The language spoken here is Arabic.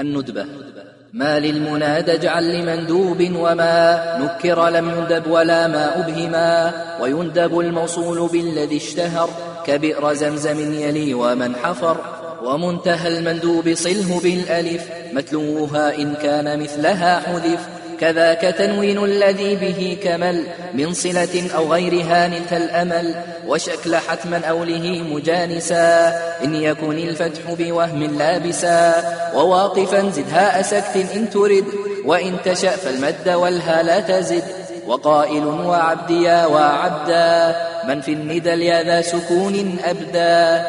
الندبة. ما للمنادى اجعل لمندوب وما نكر لم يندب ولا ما أبهما ويندب الموصول بالذي اشتهر كبئر زمزم يلي ومن حفر ومنتهى المندوب صله بالألف متلوها إن كان مثلها حذف كذاك تنوين الذي به كمل من صلة أو غيرها نلت الأمل وشكل حتما أوله مجانسا. إن يكن الفتح بوهم لابسا وواقفا زد هاء سكت إن ترد. وإن تشأ فالمد والها لا تزد. وقائل وعبديا وعبدا من في الندى اليا ذا سكون أبدا.